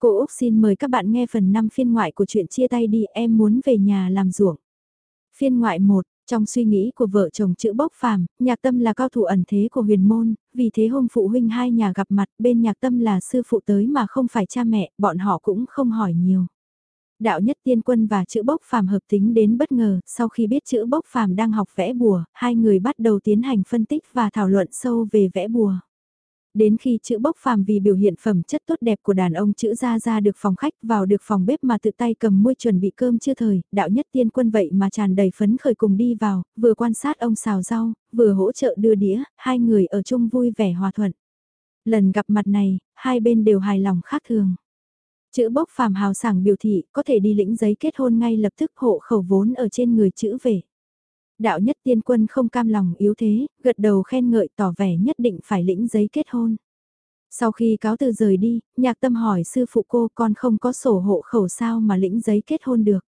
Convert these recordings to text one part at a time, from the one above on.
Cô Úc xin mời các bạn nghe phần 5 phiên ngoại của chuyện chia tay đi em muốn về nhà làm ruộng. Phiên ngoại 1, trong suy nghĩ của vợ chồng chữ bốc phàm, nhạc tâm là cao thủ ẩn thế của huyền môn, vì thế hôm phụ huynh hai nhà gặp mặt bên nhạc tâm là sư phụ tới mà không phải cha mẹ, bọn họ cũng không hỏi nhiều. Đạo nhất tiên quân và chữ bốc phàm hợp tính đến bất ngờ, sau khi biết chữ bốc phàm đang học vẽ bùa, hai người bắt đầu tiến hành phân tích và thảo luận sâu về vẽ bùa. Đến khi chữ bốc phàm vì biểu hiện phẩm chất tốt đẹp của đàn ông chữ ra ra được phòng khách vào được phòng bếp mà tự tay cầm môi chuẩn bị cơm chưa thời, đạo nhất tiên quân vậy mà tràn đầy phấn khởi cùng đi vào, vừa quan sát ông xào rau, vừa hỗ trợ đưa đĩa, hai người ở chung vui vẻ hòa thuận. Lần gặp mặt này, hai bên đều hài lòng khác thường. Chữ bốc phàm hào sảng biểu thị có thể đi lĩnh giấy kết hôn ngay lập tức hộ khẩu vốn ở trên người chữ về. Đạo nhất tiên quân không cam lòng yếu thế, gật đầu khen ngợi tỏ vẻ nhất định phải lĩnh giấy kết hôn. Sau khi cáo từ rời đi, nhạc tâm hỏi sư phụ cô con không có sổ hộ khẩu sao mà lĩnh giấy kết hôn được.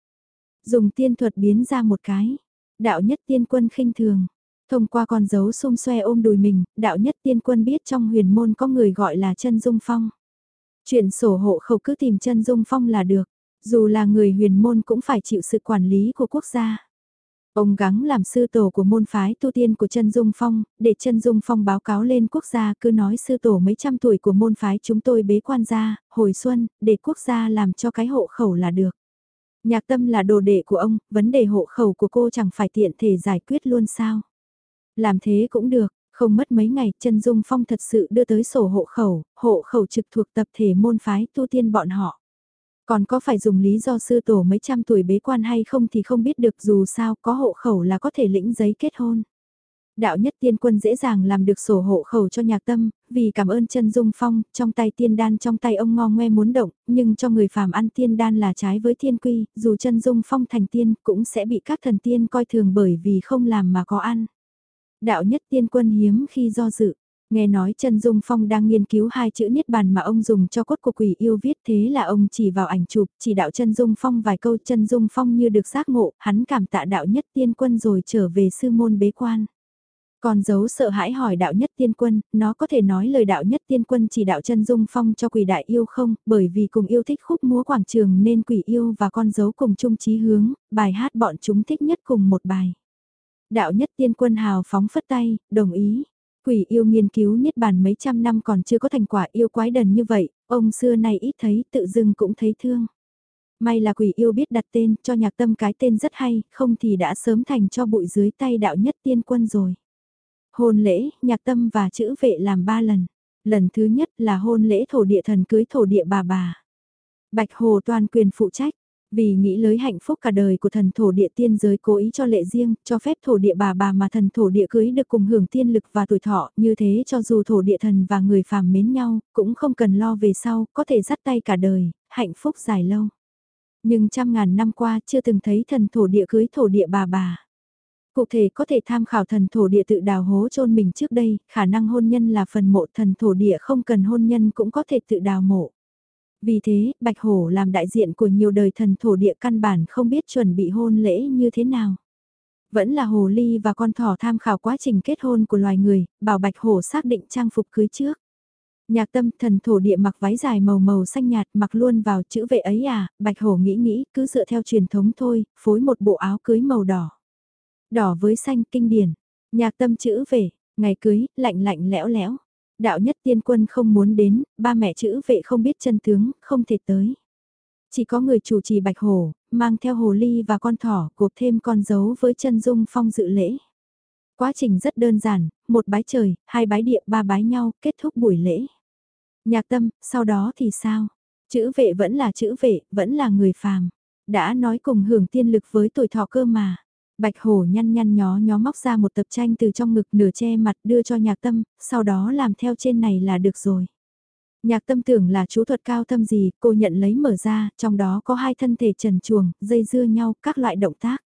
Dùng tiên thuật biến ra một cái. Đạo nhất tiên quân khinh thường. Thông qua con dấu xung xoe ôm đùi mình, đạo nhất tiên quân biết trong huyền môn có người gọi là chân dung phong. Chuyện sổ hộ khẩu cứ tìm chân dung phong là được. Dù là người huyền môn cũng phải chịu sự quản lý của quốc gia. Ông gắng làm sư tổ của môn phái tu tiên của chân Dung Phong, để chân Dung Phong báo cáo lên quốc gia cứ nói sư tổ mấy trăm tuổi của môn phái chúng tôi bế quan ra, hồi xuân, để quốc gia làm cho cái hộ khẩu là được. Nhạc tâm là đồ đệ của ông, vấn đề hộ khẩu của cô chẳng phải tiện thể giải quyết luôn sao. Làm thế cũng được, không mất mấy ngày chân Dung Phong thật sự đưa tới sổ hộ khẩu, hộ khẩu trực thuộc tập thể môn phái tu tiên bọn họ. Còn có phải dùng lý do sư tổ mấy trăm tuổi bế quan hay không thì không biết được dù sao có hộ khẩu là có thể lĩnh giấy kết hôn. Đạo nhất tiên quân dễ dàng làm được sổ hộ khẩu cho nhạc tâm, vì cảm ơn chân dung phong, trong tay tiên đan trong tay ông ngo ngoe muốn động, nhưng cho người phàm ăn tiên đan là trái với thiên quy, dù chân dung phong thành tiên cũng sẽ bị các thần tiên coi thường bởi vì không làm mà có ăn. Đạo nhất tiên quân hiếm khi do dự, Nghe nói chân Dung Phong đang nghiên cứu hai chữ niết bàn mà ông dùng cho cốt của quỷ yêu viết thế là ông chỉ vào ảnh chụp, chỉ đạo chân Dung Phong vài câu chân Dung Phong như được giác ngộ, hắn cảm tạ đạo nhất tiên quân rồi trở về sư môn bế quan. Còn dấu sợ hãi hỏi đạo nhất tiên quân, nó có thể nói lời đạo nhất tiên quân chỉ đạo chân Dung Phong cho quỷ đại yêu không, bởi vì cùng yêu thích khúc múa quảng trường nên quỷ yêu và con dấu cùng chung chí hướng, bài hát bọn chúng thích nhất cùng một bài. Đạo nhất tiên quân hào phóng phất tay, đồng ý, Quỷ yêu nghiên cứu niết bàn mấy trăm năm còn chưa có thành quả yêu quái đần như vậy, ông xưa nay ít thấy tự dưng cũng thấy thương. May là quỷ yêu biết đặt tên cho nhạc tâm cái tên rất hay, không thì đã sớm thành cho bụi dưới tay đạo nhất tiên quân rồi. Hôn lễ, nhạc tâm và chữ vệ làm ba lần. Lần thứ nhất là hôn lễ thổ địa thần cưới thổ địa bà bà. Bạch Hồ toàn quyền phụ trách, vì nghĩ lới hạnh phúc cả đời của thần thổ địa tiên giới cố ý cho lệ riêng, cho phép thổ địa bà bà mà thần thổ địa cưới được cùng hưởng tiên lực và tuổi thọ, như thế cho dù thổ địa thần và người phàm mến nhau, cũng không cần lo về sau, có thể dắt tay cả đời, hạnh phúc dài lâu. Nhưng trăm ngàn năm qua chưa từng thấy thần thổ địa cưới thổ địa bà bà. Cụ thể có thể tham khảo thần thổ địa tự đào hố chôn mình trước đây, khả năng hôn nhân là phần mộ thần thổ địa không cần hôn nhân cũng có thể tự đào mộ. Vì thế, Bạch Hổ làm đại diện của nhiều đời thần thổ địa căn bản không biết chuẩn bị hôn lễ như thế nào. Vẫn là Hồ Ly và con thỏ tham khảo quá trình kết hôn của loài người, bảo Bạch Hổ xác định trang phục cưới trước. Nhạc tâm thần thổ địa mặc váy dài màu màu xanh nhạt mặc luôn vào chữ vệ ấy à, Bạch Hổ nghĩ nghĩ cứ dựa theo truyền thống thôi, phối một bộ áo cưới màu đỏ. Đỏ với xanh kinh điển, nhạc tâm chữ vệ ngày cưới, lạnh lạnh lẽo lẽo. Đạo nhất tiên quân không muốn đến, ba mẹ chữ vệ không biết chân tướng, không thể tới. Chỉ có người chủ trì bạch hồ, mang theo hồ ly và con thỏ, cột thêm con dấu với chân dung phong dự lễ. Quá trình rất đơn giản, một bái trời, hai bái địa, ba bái nhau, kết thúc buổi lễ. Nhạc tâm, sau đó thì sao? Chữ vệ vẫn là chữ vệ, vẫn là người phàm. Đã nói cùng hưởng tiên lực với tuổi thọ cơ mà. Bạch hổ nhăn nhăn nhó nhó móc ra một tập tranh từ trong ngực nửa che mặt đưa cho nhạc tâm, sau đó làm theo trên này là được rồi. Nhạc tâm tưởng là chú thuật cao thâm gì, cô nhận lấy mở ra, trong đó có hai thân thể trần chuồng, dây dưa nhau, các loại động tác.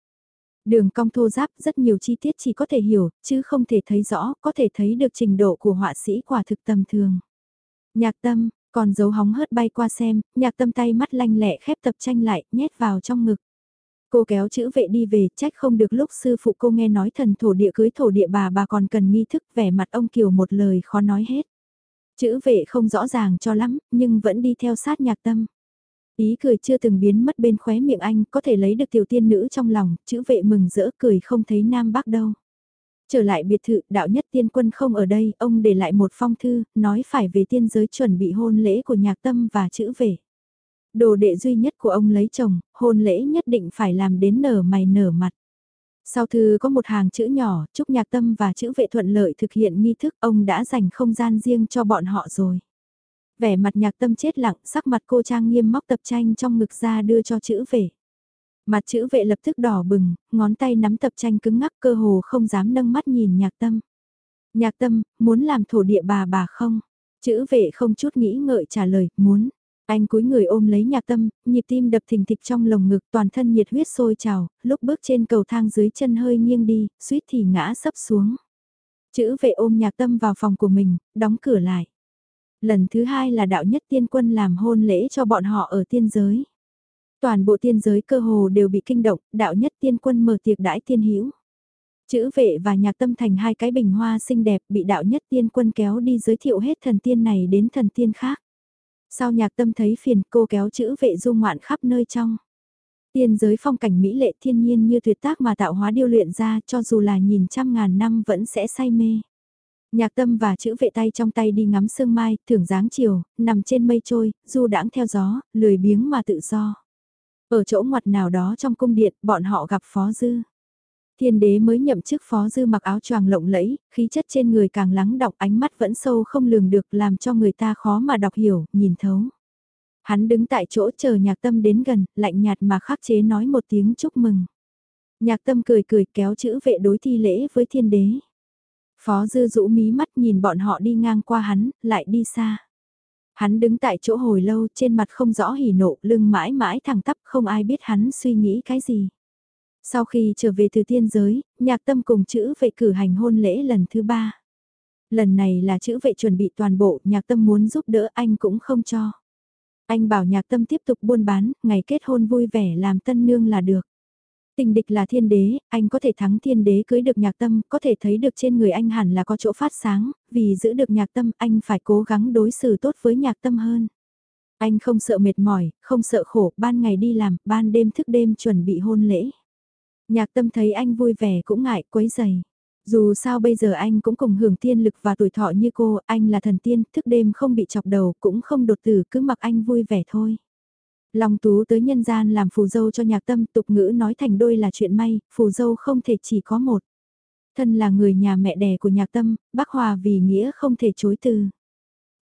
Đường cong thô giáp, rất nhiều chi tiết chỉ có thể hiểu, chứ không thể thấy rõ, có thể thấy được trình độ của họa sĩ quả thực tầm thường. Nhạc tâm, còn dấu hóng hớt bay qua xem, nhạc tâm tay mắt lanh lẹ khép tập tranh lại, nhét vào trong ngực. Cô kéo chữ vệ đi về, trách không được lúc sư phụ cô nghe nói thần thổ địa cưới thổ địa bà bà còn cần nghi thức vẻ mặt ông Kiều một lời khó nói hết. Chữ vệ không rõ ràng cho lắm, nhưng vẫn đi theo sát nhạc tâm. Ý cười chưa từng biến mất bên khóe miệng anh, có thể lấy được tiểu tiên nữ trong lòng, chữ vệ mừng rỡ cười không thấy nam bác đâu. Trở lại biệt thự, đạo nhất tiên quân không ở đây, ông để lại một phong thư, nói phải về tiên giới chuẩn bị hôn lễ của nhạc tâm và chữ vệ. Đồ đệ duy nhất của ông lấy chồng, hôn lễ nhất định phải làm đến nở mày nở mặt. Sau thư có một hàng chữ nhỏ, chúc nhạc tâm và chữ vệ thuận lợi thực hiện nghi thức, ông đã dành không gian riêng cho bọn họ rồi. Vẻ mặt nhạc tâm chết lặng, sắc mặt cô trang nghiêm móc tập tranh trong ngực ra đưa cho chữ vệ. Mặt chữ vệ lập tức đỏ bừng, ngón tay nắm tập tranh cứng ngắc cơ hồ không dám nâng mắt nhìn nhạc tâm. Nhạc tâm, muốn làm thổ địa bà bà không? Chữ vệ không chút nghĩ ngợi trả lời, muốn. Anh cúi người ôm lấy nhạc tâm, nhịp tim đập thình thịch trong lồng ngực toàn thân nhiệt huyết sôi trào, lúc bước trên cầu thang dưới chân hơi nghiêng đi, suýt thì ngã sấp xuống. Chữ vệ ôm nhạc tâm vào phòng của mình, đóng cửa lại. Lần thứ hai là đạo nhất tiên quân làm hôn lễ cho bọn họ ở tiên giới. Toàn bộ tiên giới cơ hồ đều bị kinh động, đạo nhất tiên quân mở tiệc đãi tiên hữu Chữ vệ và nhạc tâm thành hai cái bình hoa xinh đẹp bị đạo nhất tiên quân kéo đi giới thiệu hết thần tiên này đến thần tiên khác. Sau nhạc tâm thấy phiền cô kéo chữ vệ du ngoạn khắp nơi trong. Tiên giới phong cảnh mỹ lệ thiên nhiên như tuyệt tác mà tạo hóa điêu luyện ra cho dù là nhìn trăm ngàn năm vẫn sẽ say mê. Nhạc tâm và chữ vệ tay trong tay đi ngắm sương mai, thưởng dáng chiều, nằm trên mây trôi, du đãng theo gió, lười biếng mà tự do. Ở chỗ ngoặt nào đó trong cung điện, bọn họ gặp Phó Dư. Thiên đế mới nhậm chức Phó Dư mặc áo choàng lộng lẫy, khí chất trên người càng lắng đọc ánh mắt vẫn sâu không lường được làm cho người ta khó mà đọc hiểu, nhìn thấu. Hắn đứng tại chỗ chờ nhạc tâm đến gần, lạnh nhạt mà khắc chế nói một tiếng chúc mừng. Nhạc tâm cười cười kéo chữ vệ đối thi lễ với thiên đế. Phó dư rũ mí mắt nhìn bọn họ đi ngang qua hắn, lại đi xa. Hắn đứng tại chỗ hồi lâu trên mặt không rõ hỉ nộ, lưng mãi mãi thẳng tắp không ai biết hắn suy nghĩ cái gì. Sau khi trở về từ tiên giới, nhạc tâm cùng chữ vệ cử hành hôn lễ lần thứ ba. Lần này là chữ vệ chuẩn bị toàn bộ, nhạc tâm muốn giúp đỡ anh cũng không cho. Anh bảo nhạc tâm tiếp tục buôn bán, ngày kết hôn vui vẻ làm tân nương là được. Tình địch là thiên đế, anh có thể thắng thiên đế cưới được nhạc tâm, có thể thấy được trên người anh hẳn là có chỗ phát sáng, vì giữ được nhạc tâm anh phải cố gắng đối xử tốt với nhạc tâm hơn. Anh không sợ mệt mỏi, không sợ khổ, ban ngày đi làm, ban đêm thức đêm chuẩn bị hôn lễ. Nhạc tâm thấy anh vui vẻ cũng ngại quấy giày. Dù sao bây giờ anh cũng cùng hưởng tiên lực và tuổi thọ như cô, anh là thần tiên, thức đêm không bị chọc đầu, cũng không đột tử, cứ mặc anh vui vẻ thôi. Long Tú tới nhân gian làm phù dâu cho nhạc tâm tục ngữ nói thành đôi là chuyện may, phù dâu không thể chỉ có một. Thân là người nhà mẹ đẻ của nhạc tâm, bác Hòa vì nghĩa không thể chối từ.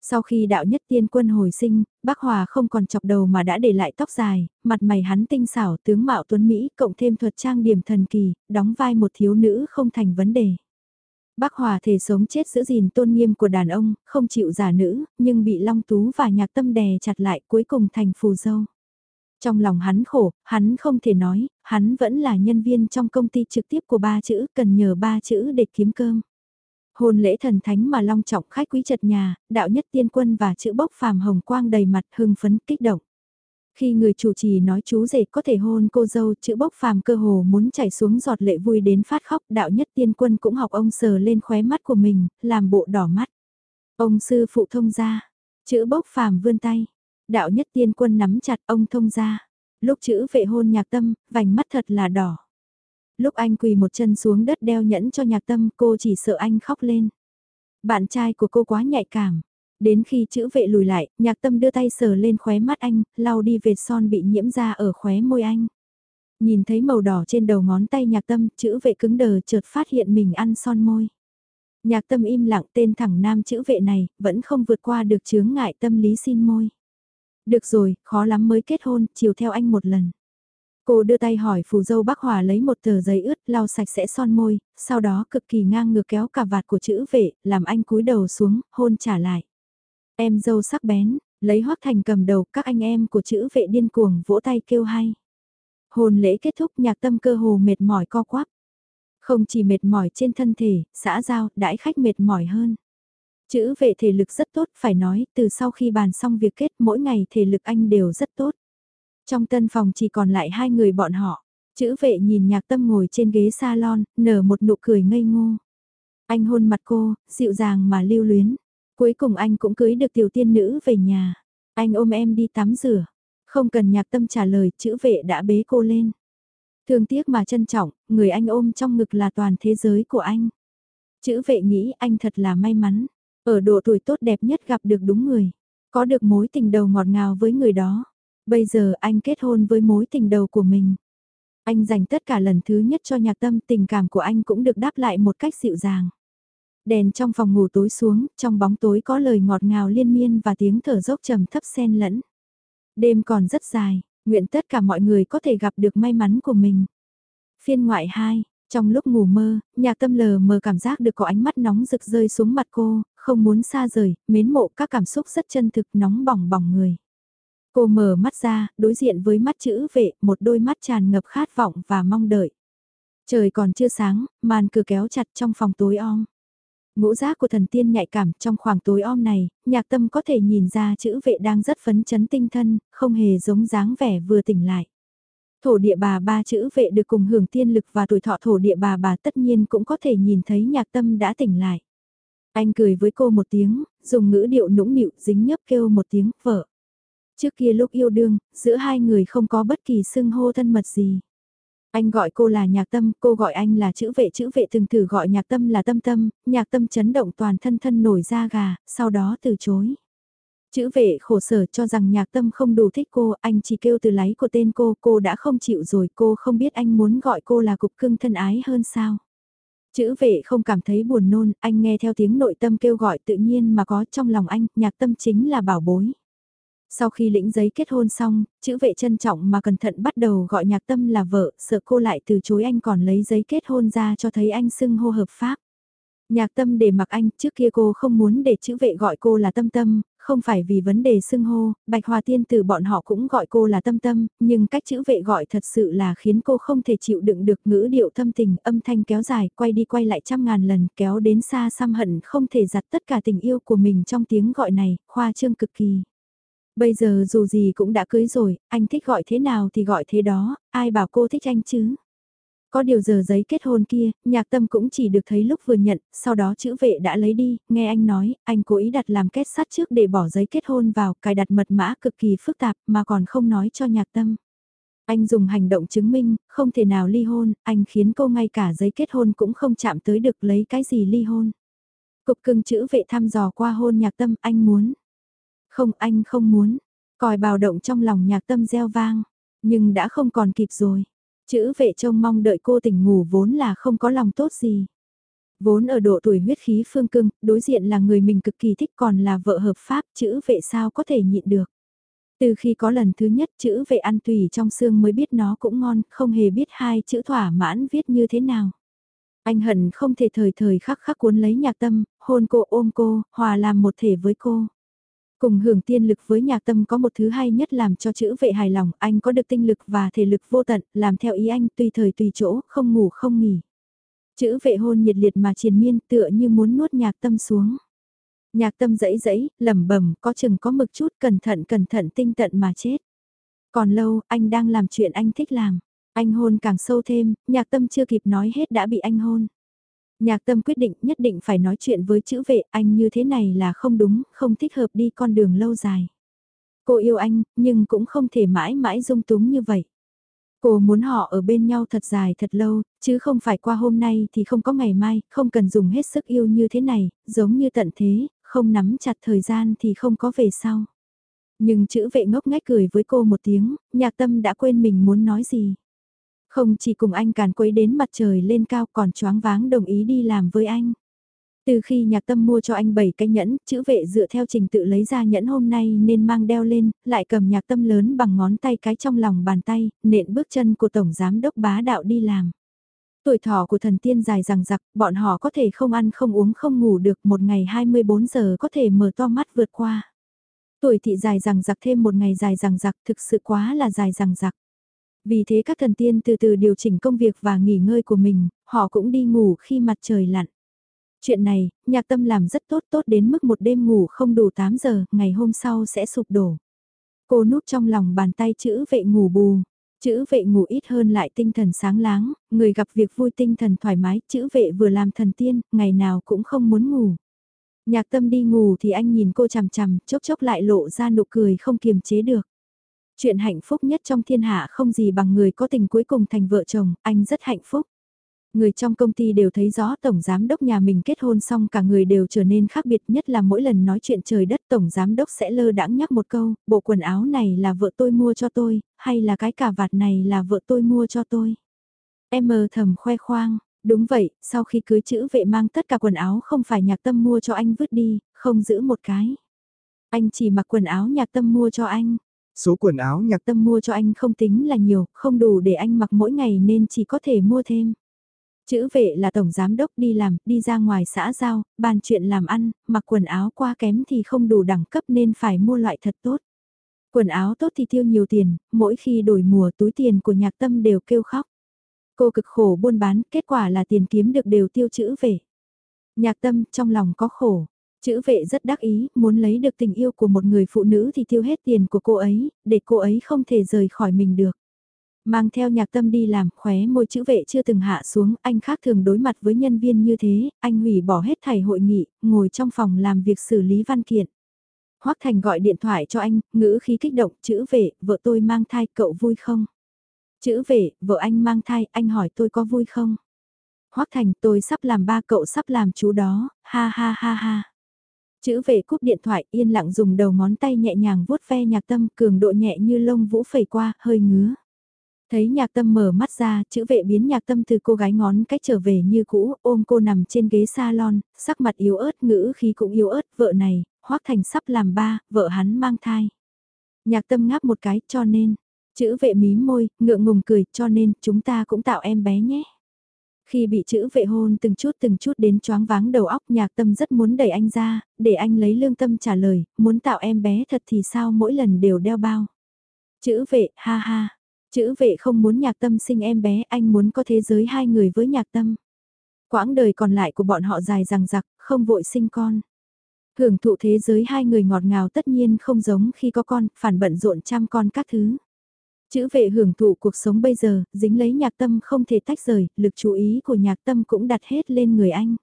Sau khi đạo nhất tiên quân hồi sinh, bác Hòa không còn chọc đầu mà đã để lại tóc dài, mặt mày hắn tinh xảo tướng mạo tuấn Mỹ cộng thêm thuật trang điểm thần kỳ, đóng vai một thiếu nữ không thành vấn đề. Bác Hòa thể sống chết giữ gìn tôn nghiêm của đàn ông, không chịu giả nữ, nhưng bị Long Tú và nhạc tâm đè chặt lại cuối cùng thành phù dâu. Trong lòng hắn khổ, hắn không thể nói, hắn vẫn là nhân viên trong công ty trực tiếp của ba chữ, cần nhờ ba chữ để kiếm cơm. Hôn lễ thần thánh mà long trọng khách quý chật nhà, đạo nhất tiên quân và chữ bốc phàm hồng quang đầy mặt hưng phấn kích động. Khi người chủ trì nói chú rể có thể hôn cô dâu, chữ bốc phàm cơ hồ muốn chảy xuống giọt lệ vui đến phát khóc, đạo nhất tiên quân cũng học ông sờ lên khóe mắt của mình, làm bộ đỏ mắt. Ông sư phụ thông ra, chữ bốc phàm vươn tay, đạo nhất tiên quân nắm chặt ông thông ra. Lúc chữ vệ hôn nhạc tâm, vành mắt thật là đỏ. Lúc anh quỳ một chân xuống đất đeo nhẫn cho nhạc tâm cô chỉ sợ anh khóc lên. Bạn trai của cô quá nhạy cảm. Đến khi chữ vệ lùi lại, nhạc tâm đưa tay sờ lên khóe mắt anh, lau đi vệt son bị nhiễm ra ở khóe môi anh. Nhìn thấy màu đỏ trên đầu ngón tay nhạc tâm, chữ vệ cứng đờ chợt phát hiện mình ăn son môi. Nhạc tâm im lặng tên thẳng nam chữ vệ này, vẫn không vượt qua được chướng ngại tâm lý xin môi. Được rồi, khó lắm mới kết hôn, chiều theo anh một lần. Cô đưa tay hỏi phù dâu bác Hòa lấy một tờ giấy ướt lau sạch sẽ son môi, sau đó cực kỳ ngang ngược kéo cả vạt của chữ vệ, làm anh cúi đầu xuống, hôn trả lại. Em dâu sắc bén, lấy hoắc thành cầm đầu các anh em của chữ vệ điên cuồng vỗ tay kêu hay. Hôn lễ kết thúc nhạc tâm cơ hồ mệt mỏi co quắp. Không chỉ mệt mỏi trên thân thể, xã giao, đãi khách mệt mỏi hơn. Chữ vệ thể lực rất tốt, phải nói, từ sau khi bàn xong việc kết mỗi ngày thể lực anh đều rất tốt. Trong tân phòng chỉ còn lại hai người bọn họ. Chữ vệ nhìn nhạc tâm ngồi trên ghế salon, nở một nụ cười ngây ngô. Anh hôn mặt cô, dịu dàng mà lưu luyến. Cuối cùng anh cũng cưới được tiểu tiên nữ về nhà. Anh ôm em đi tắm rửa. Không cần nhạc tâm trả lời, chữ vệ đã bế cô lên. Thương tiếc mà trân trọng, người anh ôm trong ngực là toàn thế giới của anh. Chữ vệ nghĩ anh thật là may mắn, ở độ tuổi tốt đẹp nhất gặp được đúng người, có được mối tình đầu ngọt ngào với người đó. Bây giờ anh kết hôn với mối tình đầu của mình. Anh dành tất cả lần thứ nhất cho nhạc tâm tình cảm của anh cũng được đáp lại một cách dịu dàng. Đèn trong phòng ngủ tối xuống, trong bóng tối có lời ngọt ngào liên miên và tiếng thở dốc trầm thấp xen lẫn. Đêm còn rất dài, nguyện tất cả mọi người có thể gặp được may mắn của mình. Phiên ngoại 2, trong lúc ngủ mơ, nhạc tâm lờ mờ cảm giác được có ánh mắt nóng rực rơi xuống mặt cô, không muốn xa rời, mến mộ các cảm xúc rất chân thực nóng bỏng bỏng người. Cô mở mắt ra, đối diện với mắt chữ vệ, một đôi mắt tràn ngập khát vọng và mong đợi. Trời còn chưa sáng, màn cửa kéo chặt trong phòng tối om. Ngũ giác của thần tiên nhạy cảm trong khoảng tối om này, nhạc tâm có thể nhìn ra chữ vệ đang rất phấn chấn tinh thân, không hề giống dáng vẻ vừa tỉnh lại. Thổ địa bà ba chữ vệ được cùng hưởng tiên lực và tuổi thọ thổ địa bà bà tất nhiên cũng có thể nhìn thấy nhạc tâm đã tỉnh lại. Anh cười với cô một tiếng, dùng ngữ điệu nũng nịu dính nhấp kêu một tiếng, vợ. Trước kia lúc yêu đương, giữa hai người không có bất kỳ xưng hô thân mật gì. Anh gọi cô là nhạc tâm, cô gọi anh là chữ vệ chữ vệ từng thử gọi nhạc tâm là tâm tâm, nhạc tâm chấn động toàn thân thân nổi da gà, sau đó từ chối. Chữ vệ khổ sở cho rằng nhạc tâm không đủ thích cô, anh chỉ kêu từ láy của tên cô, cô đã không chịu rồi, cô không biết anh muốn gọi cô là cục cưng thân ái hơn sao. Chữ vệ không cảm thấy buồn nôn, anh nghe theo tiếng nội tâm kêu gọi tự nhiên mà có trong lòng anh, nhạc tâm chính là bảo bối. Sau khi lĩnh giấy kết hôn xong, chữ vệ trân trọng mà cẩn thận bắt đầu gọi nhạc tâm là vợ, sợ cô lại từ chối anh còn lấy giấy kết hôn ra cho thấy anh xưng hô hợp pháp. Nhạc tâm để mặc anh, trước kia cô không muốn để chữ vệ gọi cô là tâm tâm, không phải vì vấn đề xưng hô, bạch hòa tiên từ bọn họ cũng gọi cô là tâm tâm, nhưng cách chữ vệ gọi thật sự là khiến cô không thể chịu đựng được ngữ điệu thâm tình, âm thanh kéo dài, quay đi quay lại trăm ngàn lần, kéo đến xa xăm hận không thể giặt tất cả tình yêu của mình trong tiếng gọi này, khoa trương cực kỳ. Bây giờ dù gì cũng đã cưới rồi, anh thích gọi thế nào thì gọi thế đó, ai bảo cô thích anh chứ? Có điều giờ giấy kết hôn kia, nhạc tâm cũng chỉ được thấy lúc vừa nhận, sau đó chữ vệ đã lấy đi, nghe anh nói, anh cố ý đặt làm kết sắt trước để bỏ giấy kết hôn vào, cài đặt mật mã cực kỳ phức tạp mà còn không nói cho nhạc tâm. Anh dùng hành động chứng minh, không thể nào ly hôn, anh khiến cô ngay cả giấy kết hôn cũng không chạm tới được lấy cái gì ly hôn. Cục cưng chữ vệ thăm dò qua hôn nhạc tâm, anh muốn. Không anh không muốn, còi bào động trong lòng nhạc tâm gieo vang, nhưng đã không còn kịp rồi. Chữ vệ trông mong đợi cô tỉnh ngủ vốn là không có lòng tốt gì. Vốn ở độ tuổi huyết khí phương cưng, đối diện là người mình cực kỳ thích còn là vợ hợp pháp, chữ vệ sao có thể nhịn được. Từ khi có lần thứ nhất chữ vệ ăn tùy trong xương mới biết nó cũng ngon, không hề biết hai chữ thỏa mãn viết như thế nào. Anh hận không thể thời thời khắc khắc cuốn lấy nhạc tâm, hôn cô ôm cô, hòa làm một thể với cô. Cùng hưởng tiên lực với nhạc tâm có một thứ hay nhất làm cho chữ vệ hài lòng, anh có được tinh lực và thể lực vô tận, làm theo ý anh tùy thời tùy chỗ, không ngủ không nghỉ. Chữ vệ hôn nhiệt liệt mà triền miên tựa như muốn nuốt nhạc tâm xuống. Nhạc tâm dẫy dẫy, lẩm bẩm có chừng có mực chút cẩn thận cẩn thận tinh tận mà chết. Còn lâu, anh đang làm chuyện anh thích làm. Anh hôn càng sâu thêm, nhạc tâm chưa kịp nói hết đã bị anh hôn. Nhạc tâm quyết định nhất định phải nói chuyện với chữ vệ anh như thế này là không đúng, không thích hợp đi con đường lâu dài. Cô yêu anh, nhưng cũng không thể mãi mãi dung túng như vậy. Cô muốn họ ở bên nhau thật dài thật lâu, chứ không phải qua hôm nay thì không có ngày mai, không cần dùng hết sức yêu như thế này, giống như tận thế, không nắm chặt thời gian thì không có về sau. Nhưng chữ vệ ngốc ngách cười với cô một tiếng, nhạc tâm đã quên mình muốn nói gì. Không chỉ cùng anh càn quấy đến mặt trời lên cao còn choáng váng đồng ý đi làm với anh. Từ khi nhạc tâm mua cho anh 7 cái nhẫn, chữ vệ dựa theo trình tự lấy ra nhẫn hôm nay nên mang đeo lên, lại cầm nhạc tâm lớn bằng ngón tay cái trong lòng bàn tay, nện bước chân của Tổng Giám Đốc bá đạo đi làm. Tuổi thọ của thần tiên dài rằng giặc, bọn họ có thể không ăn không uống không ngủ được một ngày 24 giờ có thể mở to mắt vượt qua. Tuổi thị dài rằng giặc thêm một ngày dài rằng giặc thực sự quá là dài rằng giặc. Vì thế các thần tiên từ từ điều chỉnh công việc và nghỉ ngơi của mình, họ cũng đi ngủ khi mặt trời lặn. Chuyện này, nhạc tâm làm rất tốt tốt đến mức một đêm ngủ không đủ 8 giờ, ngày hôm sau sẽ sụp đổ. Cô núp trong lòng bàn tay chữ vệ ngủ bù. Chữ vệ ngủ ít hơn lại tinh thần sáng láng, người gặp việc vui tinh thần thoải mái, chữ vệ vừa làm thần tiên, ngày nào cũng không muốn ngủ. Nhạc tâm đi ngủ thì anh nhìn cô chằm chằm, chốc chốc lại lộ ra nụ cười không kiềm chế được. Chuyện hạnh phúc nhất trong thiên hạ không gì bằng người có tình cuối cùng thành vợ chồng, anh rất hạnh phúc. Người trong công ty đều thấy rõ Tổng Giám Đốc nhà mình kết hôn xong cả người đều trở nên khác biệt nhất là mỗi lần nói chuyện trời đất Tổng Giám Đốc sẽ lơ đãng nhắc một câu, bộ quần áo này là vợ tôi mua cho tôi, hay là cái cà vạt này là vợ tôi mua cho tôi. Em mờ thầm khoe khoang, đúng vậy, sau khi cưới chữ vệ mang tất cả quần áo không phải nhạc tâm mua cho anh vứt đi, không giữ một cái. Anh chỉ mặc quần áo nhạc tâm mua cho anh. Số quần áo nhạc tâm mua cho anh không tính là nhiều, không đủ để anh mặc mỗi ngày nên chỉ có thể mua thêm. Chữ vệ là tổng giám đốc đi làm, đi ra ngoài xã giao, bàn chuyện làm ăn, mặc quần áo qua kém thì không đủ đẳng cấp nên phải mua loại thật tốt. Quần áo tốt thì tiêu nhiều tiền, mỗi khi đổi mùa túi tiền của nhạc tâm đều kêu khóc. Cô cực khổ buôn bán, kết quả là tiền kiếm được đều tiêu chữ vệ. Nhạc tâm trong lòng có khổ. Chữ vệ rất đắc ý, muốn lấy được tình yêu của một người phụ nữ thì tiêu hết tiền của cô ấy, để cô ấy không thể rời khỏi mình được. Mang theo nhạc tâm đi làm, khóe môi chữ vệ chưa từng hạ xuống, anh khác thường đối mặt với nhân viên như thế, anh hủy bỏ hết thầy hội nghị, ngồi trong phòng làm việc xử lý văn kiện. Hoác Thành gọi điện thoại cho anh, ngữ khí kích động, chữ vệ, vợ tôi mang thai, cậu vui không? Chữ vệ, vợ anh mang thai, anh hỏi tôi có vui không? Hoác Thành, tôi sắp làm ba cậu sắp làm chú đó, ha ha ha ha. Chữ vệ cúp điện thoại yên lặng dùng đầu ngón tay nhẹ nhàng vuốt ve nhạc tâm cường độ nhẹ như lông vũ phẩy qua, hơi ngứa. Thấy nhạc tâm mở mắt ra, chữ vệ biến nhạc tâm từ cô gái ngón cách trở về như cũ, ôm cô nằm trên ghế salon, sắc mặt yếu ớt ngữ khí cũng yếu ớt, vợ này, hoác thành sắp làm ba, vợ hắn mang thai. Nhạc tâm ngáp một cái, cho nên, chữ vệ mím môi, ngượng ngùng cười, cho nên, chúng ta cũng tạo em bé nhé. Khi bị chữ vệ hôn từng chút từng chút đến choáng váng đầu óc nhạc tâm rất muốn đẩy anh ra, để anh lấy lương tâm trả lời, muốn tạo em bé thật thì sao mỗi lần đều đeo bao. Chữ vệ, ha ha, Chữ vệ không muốn nhạc tâm sinh em bé, anh muốn có thế giới hai người với nhạc tâm. Quãng đời còn lại của bọn họ dài rằng rặc, không vội sinh con. Hưởng thụ thế giới hai người ngọt ngào tất nhiên không giống khi có con, phản bận rộn chăm con các thứ. Chữ vệ hưởng thụ cuộc sống bây giờ, dính lấy nhạc tâm không thể tách rời, lực chú ý của nhạc tâm cũng đặt hết lên người anh.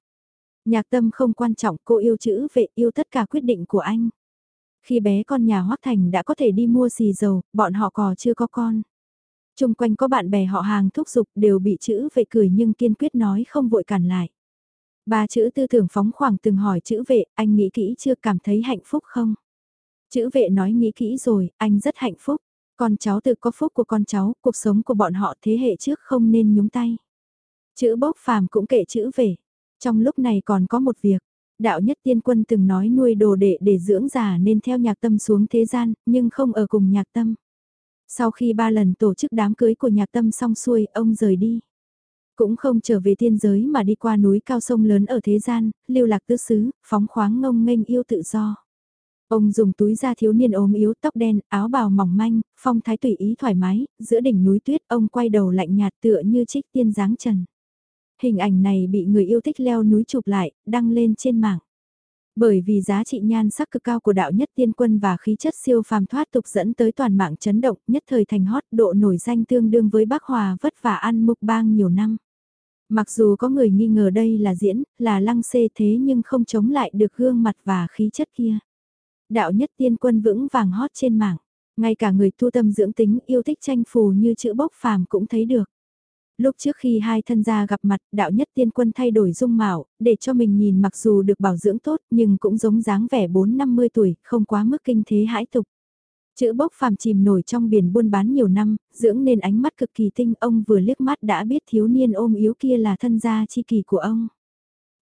Nhạc tâm không quan trọng, cô yêu chữ vệ, yêu tất cả quyết định của anh. Khi bé con nhà Hoác Thành đã có thể đi mua xì dầu, bọn họ cò chưa có con. Trung quanh có bạn bè họ hàng thúc giục đều bị chữ vệ cười nhưng kiên quyết nói không vội cản lại. Ba chữ tư tưởng phóng khoảng từng hỏi chữ vệ, anh nghĩ kỹ chưa cảm thấy hạnh phúc không? Chữ vệ nói nghĩ kỹ rồi, anh rất hạnh phúc. Con cháu tự có phúc của con cháu, cuộc sống của bọn họ thế hệ trước không nên nhúng tay. Chữ bốc phàm cũng kệ chữ về. Trong lúc này còn có một việc, đạo nhất tiên quân từng nói nuôi đồ đệ để dưỡng già nên theo nhạc tâm xuống thế gian, nhưng không ở cùng nhạc tâm. Sau khi ba lần tổ chức đám cưới của nhạc tâm xong xuôi, ông rời đi. Cũng không trở về thiên giới mà đi qua núi cao sông lớn ở thế gian, lưu lạc tứ xứ, phóng khoáng ngông nghênh yêu tự do. Ông dùng túi da thiếu niên ốm yếu tóc đen, áo bào mỏng manh, phong thái tùy ý thoải mái, giữa đỉnh núi tuyết ông quay đầu lạnh nhạt tựa như trích tiên dáng trần. Hình ảnh này bị người yêu thích leo núi chụp lại, đăng lên trên mạng. Bởi vì giá trị nhan sắc cực cao của đạo nhất tiên quân và khí chất siêu phàm thoát tục dẫn tới toàn mạng chấn động nhất thời thành hot độ nổi danh tương đương với bác Hòa vất vả ăn mục bang nhiều năm. Mặc dù có người nghi ngờ đây là diễn, là lăng xê thế nhưng không chống lại được gương mặt và khí chất kia. Đạo nhất tiên quân vững vàng hot trên mạng, ngay cả người tu tâm dưỡng tính yêu thích tranh phù như chữ bốc phàm cũng thấy được. Lúc trước khi hai thân gia gặp mặt, đạo nhất tiên quân thay đổi dung mạo, để cho mình nhìn mặc dù được bảo dưỡng tốt nhưng cũng giống dáng vẻ 4-50 tuổi, không quá mức kinh thế hãi tục. Chữ bốc phàm chìm nổi trong biển buôn bán nhiều năm, dưỡng nên ánh mắt cực kỳ tinh ông vừa liếc mắt đã biết thiếu niên ôm yếu kia là thân gia chi kỳ của ông.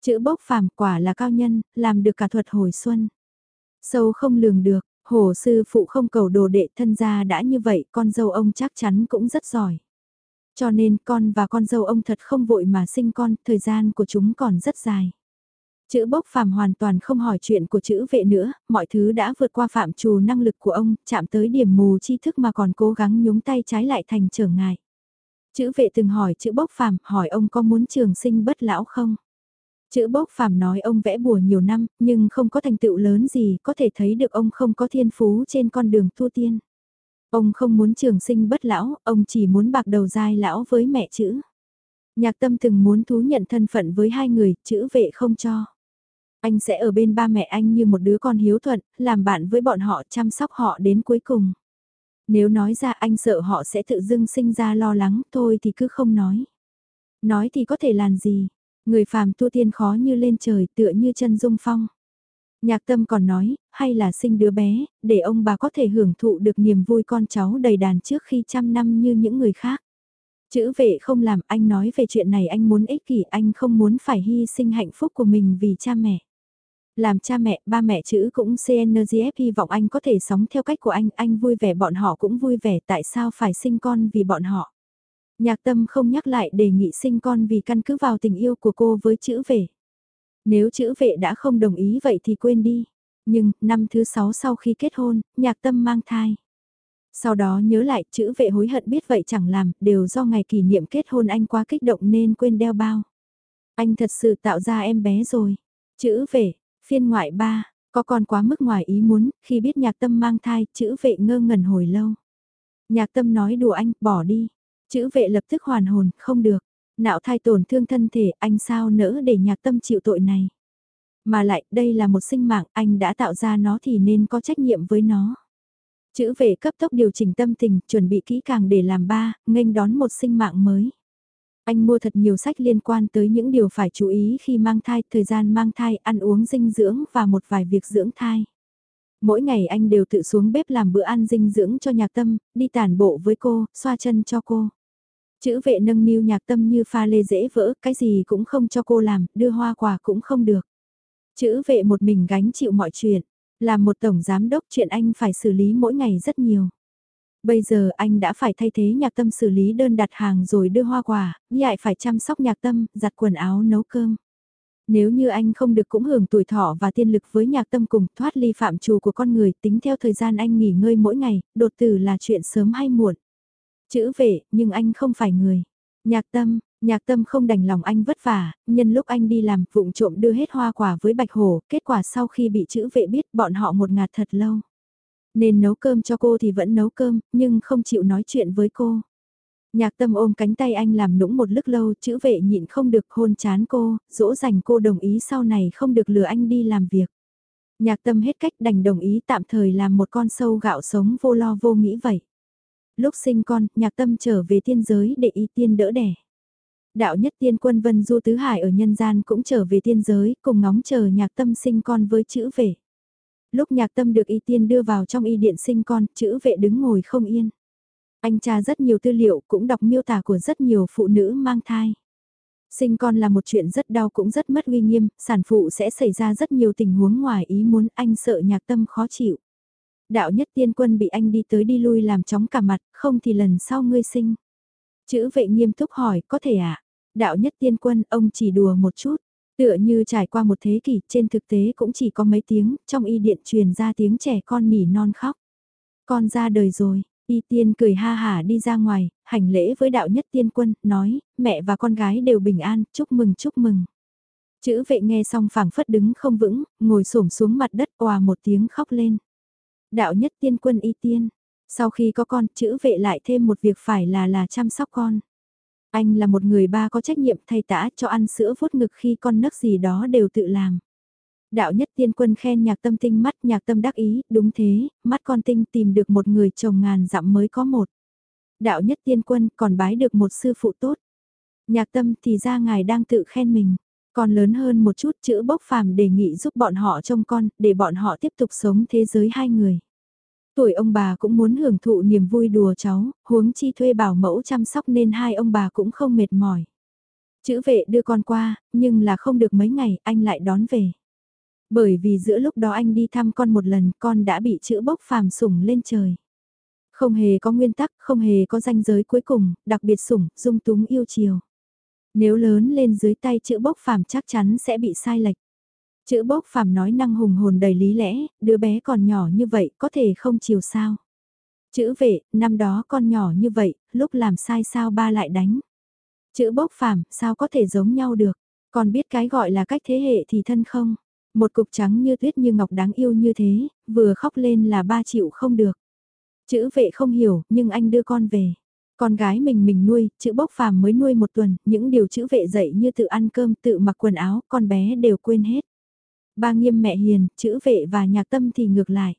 Chữ bốc phàm quả là cao nhân, làm được cả thuật hồi xuân. Sâu không lường được, hồ sư phụ không cầu đồ đệ thân gia đã như vậy con dâu ông chắc chắn cũng rất giỏi. Cho nên con và con dâu ông thật không vội mà sinh con, thời gian của chúng còn rất dài. Chữ bốc phàm hoàn toàn không hỏi chuyện của chữ vệ nữa, mọi thứ đã vượt qua phạm trù năng lực của ông, chạm tới điểm mù tri thức mà còn cố gắng nhúng tay trái lại thành trở ngại. Chữ vệ từng hỏi chữ bốc phàm, hỏi ông có muốn trường sinh bất lão không? Chữ bốc phàm nói ông vẽ bùa nhiều năm, nhưng không có thành tựu lớn gì, có thể thấy được ông không có thiên phú trên con đường tu tiên. Ông không muốn trường sinh bất lão, ông chỉ muốn bạc đầu dai lão với mẹ chữ. Nhạc tâm từng muốn thú nhận thân phận với hai người, chữ vệ không cho. Anh sẽ ở bên ba mẹ anh như một đứa con hiếu thuận, làm bạn với bọn họ chăm sóc họ đến cuối cùng. Nếu nói ra anh sợ họ sẽ tự dưng sinh ra lo lắng, thôi thì cứ không nói. Nói thì có thể làm gì, người phàm tu tiên khó như lên trời tựa như chân dung phong. Nhạc tâm còn nói, hay là sinh đứa bé, để ông bà có thể hưởng thụ được niềm vui con cháu đầy đàn trước khi trăm năm như những người khác. Chữ vệ không làm anh nói về chuyện này anh muốn ích kỷ anh không muốn phải hy sinh hạnh phúc của mình vì cha mẹ. Làm cha mẹ, ba mẹ chữ cũng CNGF hy vọng anh có thể sống theo cách của anh, anh vui vẻ bọn họ cũng vui vẻ tại sao phải sinh con vì bọn họ. Nhạc tâm không nhắc lại đề nghị sinh con vì căn cứ vào tình yêu của cô với chữ vệ. Nếu chữ vệ đã không đồng ý vậy thì quên đi. Nhưng, năm thứ sáu sau khi kết hôn, nhạc tâm mang thai. Sau đó nhớ lại chữ vệ hối hận biết vậy chẳng làm, đều do ngày kỷ niệm kết hôn anh quá kích động nên quên đeo bao. Anh thật sự tạo ra em bé rồi. Chữ vệ, phiên ngoại ba, có con quá mức ngoài ý muốn, khi biết nhạc tâm mang thai, chữ vệ ngơ ngẩn hồi lâu. Nhạc tâm nói đùa anh, bỏ đi. Chữ vệ lập tức hoàn hồn, không được. Nạo thai tổn thương thân thể, anh sao nỡ để nhạc tâm chịu tội này. Mà lại, đây là một sinh mạng, anh đã tạo ra nó thì nên có trách nhiệm với nó. Chữ vệ cấp tốc điều chỉnh tâm tình, chuẩn bị kỹ càng để làm ba, nghênh đón một sinh mạng mới. Anh mua thật nhiều sách liên quan tới những điều phải chú ý khi mang thai, thời gian mang thai, ăn uống dinh dưỡng và một vài việc dưỡng thai. Mỗi ngày anh đều tự xuống bếp làm bữa ăn dinh dưỡng cho nhạc tâm, đi tản bộ với cô, xoa chân cho cô. Chữ vệ nâng niu nhạc tâm như pha lê dễ vỡ, cái gì cũng không cho cô làm, đưa hoa quà cũng không được. Chữ vệ một mình gánh chịu mọi chuyện. Làm một tổng giám đốc chuyện anh phải xử lý mỗi ngày rất nhiều. Bây giờ anh đã phải thay thế nhạc tâm xử lý đơn đặt hàng rồi đưa hoa quả, lại phải chăm sóc nhạc tâm, giặt quần áo nấu cơm. Nếu như anh không được cũng hưởng tuổi thọ và tiên lực với nhạc tâm cùng thoát ly phạm trù của con người tính theo thời gian anh nghỉ ngơi mỗi ngày, đột tử là chuyện sớm hay muộn. Chữ vệ, nhưng anh không phải người. Nhạc tâm, Nhạc tâm không đành lòng anh vất vả, nhân lúc anh đi làm vụng trộm đưa hết hoa quả với Bạch Hổ, kết quả sau khi bị chữ vệ biết bọn họ một ngạt thật lâu. Nên nấu cơm cho cô thì vẫn nấu cơm, nhưng không chịu nói chuyện với cô. Nhạc tâm ôm cánh tay anh làm nũng một lúc lâu, chữ vệ nhịn không được hôn chán cô, dỗ dành cô đồng ý sau này không được lừa anh đi làm việc. Nhạc tâm hết cách đành đồng ý tạm thời làm một con sâu gạo sống vô lo vô nghĩ vậy. Lúc sinh con, nhạc tâm trở về tiên giới để y tiên đỡ đẻ đạo nhất tiên quân Vân Du Tứ Hải ở nhân gian cũng trở về tiên giới, cùng ngóng chờ nhạc tâm sinh con với chữ vệ. Lúc nhạc tâm được y tiên đưa vào trong y điện sinh con, chữ vệ đứng ngồi không yên. Anh tra rất nhiều tư liệu, cũng đọc miêu tả của rất nhiều phụ nữ mang thai. Sinh con là một chuyện rất đau cũng rất mất uy nghiêm, sản phụ sẽ xảy ra rất nhiều tình huống ngoài ý muốn anh sợ nhạc tâm khó chịu. Đạo nhất tiên quân bị anh đi tới đi lui làm chóng cả mặt, không thì lần sau ngươi sinh. Chữ vệ nghiêm túc hỏi, có thể ạ? À? đạo nhất tiên quân ông chỉ đùa một chút. Tựa như trải qua một thế kỷ, trên thực tế cũng chỉ có mấy tiếng, trong y điện truyền ra tiếng trẻ con nỉ non khóc. Con ra đời rồi, y tiên cười ha hả đi ra ngoài, hành lễ với đạo nhất tiên quân, nói, mẹ và con gái đều bình an, chúc mừng chúc mừng. Chữ vệ nghe xong phảng phất đứng không vững, ngồi xổm xuống mặt đất òa một tiếng khóc lên. Đạo nhất tiên quân y tiên, sau khi có con, chữ vệ lại thêm một việc phải là là chăm sóc con. Anh là một người ba có trách nhiệm thay tã cho ăn sữa vuốt ngực khi con nấc gì đó đều tự làm. Đạo nhất tiên quân khen nhạc tâm tinh mắt nhạc tâm đắc ý, đúng thế, mắt con tinh tìm được một người chồng ngàn dặm mới có một. Đạo nhất tiên quân còn bái được một sư phụ tốt. Nhạc tâm thì ra ngài đang tự khen mình. Còn lớn hơn một chút chữ bốc phàm đề nghị giúp bọn họ trông con, để bọn họ tiếp tục sống thế giới hai người. Tuổi ông bà cũng muốn hưởng thụ niềm vui đùa cháu, huống chi thuê bảo mẫu chăm sóc nên hai ông bà cũng không mệt mỏi. Chữ vệ đưa con qua, nhưng là không được mấy ngày anh lại đón về. Bởi vì giữa lúc đó anh đi thăm con một lần con đã bị chữ bốc phàm sủng lên trời. Không hề có nguyên tắc, không hề có danh giới cuối cùng, đặc biệt sủng, dung túng yêu chiều. Nếu lớn lên dưới tay chữ bốc phàm chắc chắn sẽ bị sai lệch. Chữ bốc phàm nói năng hùng hồn đầy lý lẽ, đứa bé còn nhỏ như vậy có thể không chiều sao. Chữ vệ, năm đó con nhỏ như vậy, lúc làm sai sao ba lại đánh. Chữ bốc phàm, sao có thể giống nhau được, còn biết cái gọi là cách thế hệ thì thân không. Một cục trắng như tuyết như ngọc đáng yêu như thế, vừa khóc lên là ba chịu không được. Chữ vệ không hiểu, nhưng anh đưa con về. Con gái mình mình nuôi, chữ bốc phàm mới nuôi một tuần, những điều chữ vệ dạy như tự ăn cơm, tự mặc quần áo, con bé đều quên hết ba nghiêm mẹ hiền, chữ vệ và nhạc tâm thì ngược lại.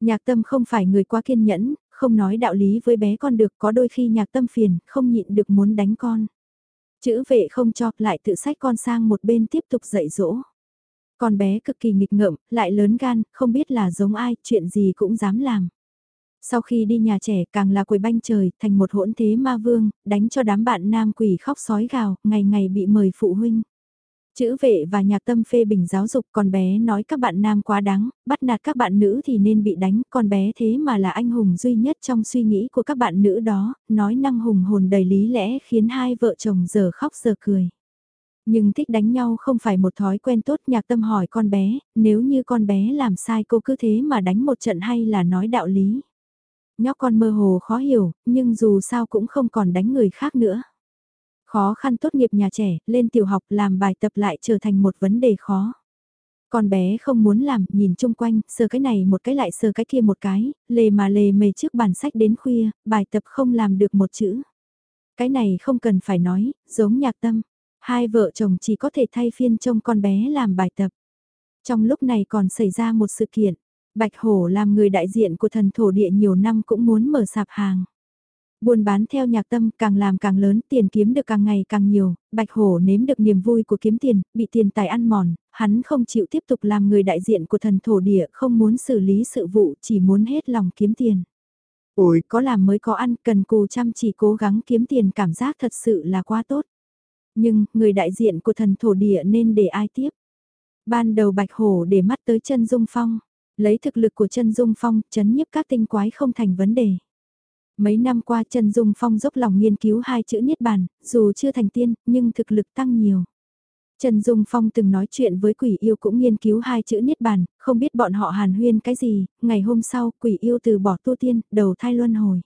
Nhạc tâm không phải người quá kiên nhẫn, không nói đạo lý với bé con được có đôi khi nhạc tâm phiền, không nhịn được muốn đánh con. Chữ vệ không cho, lại tự sách con sang một bên tiếp tục dạy dỗ. Con bé cực kỳ nghịch ngợm, lại lớn gan, không biết là giống ai, chuyện gì cũng dám làm. Sau khi đi nhà trẻ càng là quầy banh trời, thành một hỗn thế ma vương, đánh cho đám bạn nam quỷ khóc sói gào, ngày ngày bị mời phụ huynh. Chữ vệ và nhạc tâm phê bình giáo dục con bé nói các bạn nam quá đáng, bắt nạt các bạn nữ thì nên bị đánh, con bé thế mà là anh hùng duy nhất trong suy nghĩ của các bạn nữ đó, nói năng hùng hồn đầy lý lẽ khiến hai vợ chồng giờ khóc giờ cười. Nhưng thích đánh nhau không phải một thói quen tốt nhạc tâm hỏi con bé, nếu như con bé làm sai cô cứ thế mà đánh một trận hay là nói đạo lý. Nhóc con mơ hồ khó hiểu, nhưng dù sao cũng không còn đánh người khác nữa. Khó khăn tốt nghiệp nhà trẻ, lên tiểu học làm bài tập lại trở thành một vấn đề khó. Con bé không muốn làm, nhìn chung quanh, sờ cái này một cái lại sờ cái kia một cái, lề mà lề mề trước bàn sách đến khuya, bài tập không làm được một chữ. Cái này không cần phải nói, giống nhạc tâm. Hai vợ chồng chỉ có thể thay phiên trông con bé làm bài tập. Trong lúc này còn xảy ra một sự kiện. Bạch Hổ làm người đại diện của thần thổ địa nhiều năm cũng muốn mở sạp hàng. Buôn bán theo nhạc tâm càng làm càng lớn, tiền kiếm được càng ngày càng nhiều, Bạch Hổ nếm được niềm vui của kiếm tiền, bị tiền tài ăn mòn, hắn không chịu tiếp tục làm người đại diện của thần thổ địa, không muốn xử lý sự vụ, chỉ muốn hết lòng kiếm tiền. Ôi, có làm mới có ăn, cần cù chăm chỉ cố gắng kiếm tiền cảm giác thật sự là quá tốt. Nhưng, người đại diện của thần thổ địa nên để ai tiếp? Ban đầu Bạch Hổ để mắt tới chân Dung Phong, lấy thực lực của chân Dung Phong, chấn nhiếp các tinh quái không thành vấn đề. Mấy năm qua Trần Dung Phong dốc lòng nghiên cứu hai chữ Niết Bàn, dù chưa thành tiên, nhưng thực lực tăng nhiều. Trần Dung Phong từng nói chuyện với quỷ yêu cũng nghiên cứu hai chữ Niết Bàn, không biết bọn họ hàn huyên cái gì, ngày hôm sau quỷ yêu từ bỏ tu tiên, đầu thai luân hồi.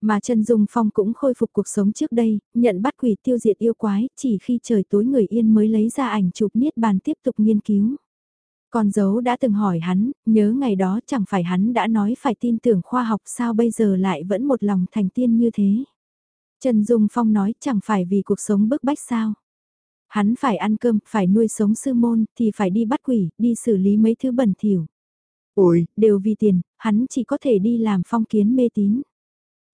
Mà Trần Dung Phong cũng khôi phục cuộc sống trước đây, nhận bắt quỷ tiêu diệt yêu quái, chỉ khi trời tối người yên mới lấy ra ảnh chụp Niết Bàn tiếp tục nghiên cứu. Con dấu đã từng hỏi hắn, nhớ ngày đó chẳng phải hắn đã nói phải tin tưởng khoa học sao bây giờ lại vẫn một lòng thành tiên như thế. Trần Dung Phong nói chẳng phải vì cuộc sống bức bách sao. Hắn phải ăn cơm, phải nuôi sống sư môn, thì phải đi bắt quỷ, đi xử lý mấy thứ bẩn thỉu. Ôi, đều vì tiền, hắn chỉ có thể đi làm phong kiến mê tín.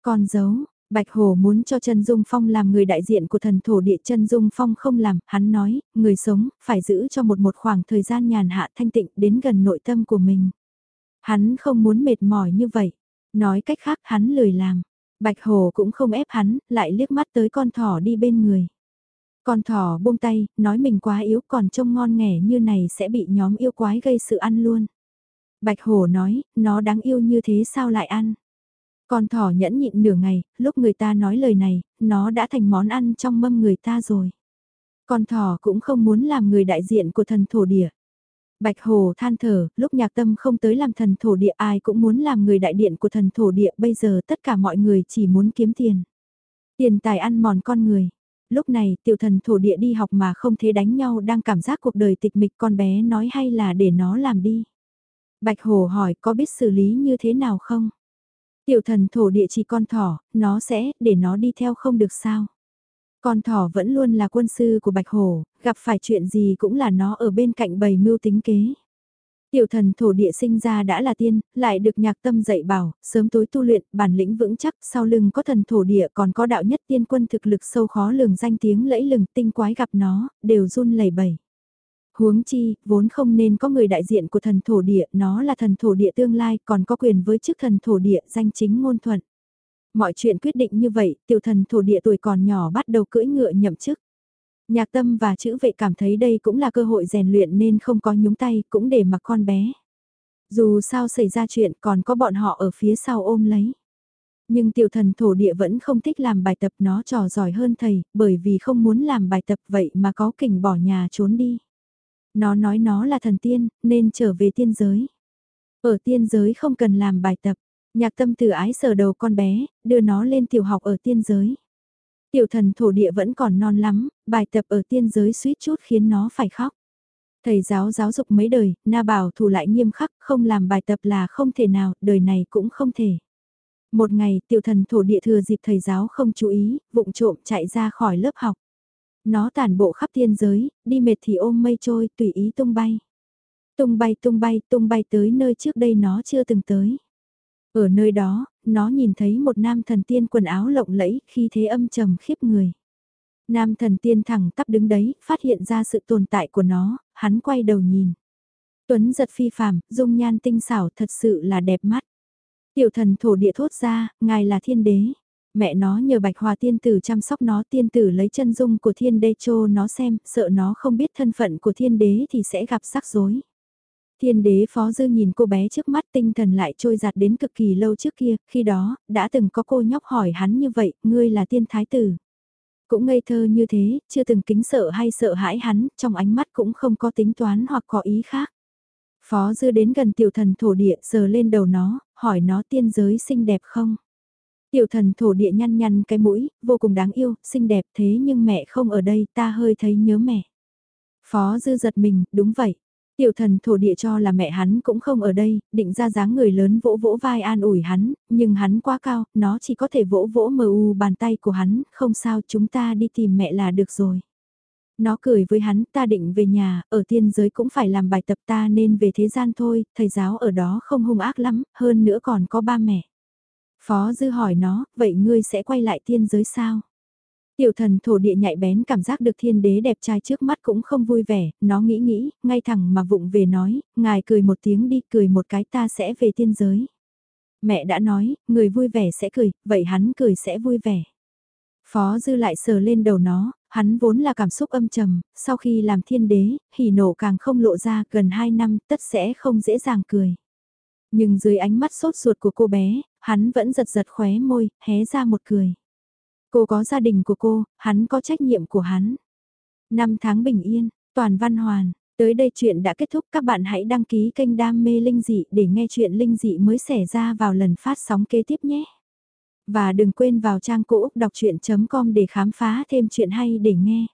Con dấu, Bạch Hồ muốn cho Trần Dung Phong làm người đại diện của thần thổ địa Trần Dung Phong không làm, hắn nói, người sống, phải giữ cho một một khoảng thời gian nhàn hạ thanh tịnh đến gần nội tâm của mình. Hắn không muốn mệt mỏi như vậy, nói cách khác hắn lười làm. Bạch Hồ cũng không ép hắn, lại liếc mắt tới con thỏ đi bên người. Con thỏ buông tay, nói mình quá yếu còn trông ngon nghẻ như này sẽ bị nhóm yêu quái gây sự ăn luôn. Bạch Hồ nói, nó đáng yêu như thế sao lại ăn? Con thỏ nhẫn nhịn nửa ngày, lúc người ta nói lời này, nó đã thành món ăn trong mâm người ta rồi. Con thỏ cũng không muốn làm người đại diện của thần thổ địa. Bạch Hồ than thở, lúc nhạc tâm không tới làm thần thổ địa ai cũng muốn làm người đại điện của thần thổ địa bây giờ tất cả mọi người chỉ muốn kiếm tiền. Tiền tài ăn mòn con người. Lúc này tiểu thần thổ địa đi học mà không thế đánh nhau đang cảm giác cuộc đời tịch mịch con bé nói hay là để nó làm đi. Bạch Hồ hỏi có biết xử lý như thế nào không? Tiểu thần thổ địa chỉ con thỏ, nó sẽ, để nó đi theo không được sao. Con thỏ vẫn luôn là quân sư của Bạch Hổ, gặp phải chuyện gì cũng là nó ở bên cạnh bầy mưu tính kế. Tiểu thần thổ địa sinh ra đã là tiên, lại được nhạc tâm dạy bảo, sớm tối tu luyện, bản lĩnh vững chắc, sau lưng có thần thổ địa còn có đạo nhất tiên quân thực lực sâu khó lường danh tiếng lẫy lừng tinh quái gặp nó, đều run lẩy bẩy. Huống chi, vốn không nên có người đại diện của thần thổ địa, nó là thần thổ địa tương lai, còn có quyền với chức thần thổ địa danh chính ngôn thuận. Mọi chuyện quyết định như vậy, tiểu thần thổ địa tuổi còn nhỏ bắt đầu cưỡi ngựa nhậm chức. Nhạc tâm và chữ vệ cảm thấy đây cũng là cơ hội rèn luyện nên không có nhúng tay, cũng để mặc con bé. Dù sao xảy ra chuyện còn có bọn họ ở phía sau ôm lấy. Nhưng tiểu thần thổ địa vẫn không thích làm bài tập nó trò giỏi hơn thầy, bởi vì không muốn làm bài tập vậy mà có kình bỏ nhà trốn đi. Nó nói nó là thần tiên, nên trở về tiên giới. Ở tiên giới không cần làm bài tập, nhạc tâm từ ái sờ đầu con bé, đưa nó lên tiểu học ở tiên giới. Tiểu thần thổ địa vẫn còn non lắm, bài tập ở tiên giới suýt chút khiến nó phải khóc. Thầy giáo giáo dục mấy đời, na bảo thủ lại nghiêm khắc, không làm bài tập là không thể nào, đời này cũng không thể. Một ngày, tiểu thần thổ địa thừa dịp thầy giáo không chú ý, vụng trộm chạy ra khỏi lớp học. Nó tản bộ khắp thiên giới, đi mệt thì ôm mây trôi, tùy ý tung bay. Tung bay tung bay tung bay tới nơi trước đây nó chưa từng tới. Ở nơi đó, nó nhìn thấy một nam thần tiên quần áo lộng lẫy khi thế âm trầm khiếp người. Nam thần tiên thẳng tắp đứng đấy, phát hiện ra sự tồn tại của nó, hắn quay đầu nhìn. Tuấn giật phi phàm, dung nhan tinh xảo thật sự là đẹp mắt. Tiểu thần thổ địa thốt ra, ngài là thiên đế. Mẹ nó nhờ bạch hòa tiên tử chăm sóc nó tiên tử lấy chân dung của thiên đế cho nó xem, sợ nó không biết thân phận của thiên đế thì sẽ gặp rắc rối. Thiên đế phó dư nhìn cô bé trước mắt tinh thần lại trôi giạt đến cực kỳ lâu trước kia, khi đó, đã từng có cô nhóc hỏi hắn như vậy, ngươi là tiên thái tử. Cũng ngây thơ như thế, chưa từng kính sợ hay sợ hãi hắn, trong ánh mắt cũng không có tính toán hoặc có ý khác. Phó dư đến gần tiểu thần thổ địa sờ lên đầu nó, hỏi nó tiên giới xinh đẹp không? Tiểu thần thổ địa nhăn nhăn cái mũi, vô cùng đáng yêu, xinh đẹp thế nhưng mẹ không ở đây ta hơi thấy nhớ mẹ. Phó dư giật mình, đúng vậy. Tiểu thần thổ địa cho là mẹ hắn cũng không ở đây, định ra dáng người lớn vỗ vỗ vai an ủi hắn, nhưng hắn quá cao, nó chỉ có thể vỗ vỗ mờ u bàn tay của hắn, không sao chúng ta đi tìm mẹ là được rồi. Nó cười với hắn, ta định về nhà, ở tiên giới cũng phải làm bài tập ta nên về thế gian thôi, thầy giáo ở đó không hung ác lắm, hơn nữa còn có ba mẹ. Phó Dư hỏi nó, vậy ngươi sẽ quay lại thiên giới sao? Tiểu thần thổ địa nhạy bén cảm giác được thiên đế đẹp trai trước mắt cũng không vui vẻ, nó nghĩ nghĩ, ngay thẳng mà vụng về nói, ngài cười một tiếng đi, cười một cái ta sẽ về thiên giới. Mẹ đã nói, người vui vẻ sẽ cười, vậy hắn cười sẽ vui vẻ. Phó dư lại sờ lên đầu nó, hắn vốn là cảm xúc âm trầm, sau khi làm thiên đế, hỉ nổ càng không lộ ra gần 2 năm tất sẽ không dễ dàng cười. Nhưng dưới ánh mắt sốt ruột của cô bé, hắn vẫn giật giật khóe môi, hé ra một cười. Cô có gia đình của cô, hắn có trách nhiệm của hắn. Năm tháng bình yên, toàn văn hoàn, tới đây chuyện đã kết thúc các bạn hãy đăng ký kênh Đam Mê Linh Dị để nghe chuyện Linh Dị mới xảy ra vào lần phát sóng kế tiếp nhé. Và đừng quên vào trang cũ đọc chuyện.com để khám phá thêm chuyện hay để nghe.